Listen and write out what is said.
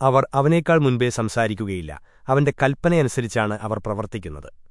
അവർ അവനേക്കാൾ മുൻപേ സംസാരിക്കുകയില്ല. അവന്റെ കൽപ്പനയനുസരിച്ചാണ് അവർ പ്രവർത്തിക്കുന്നത്.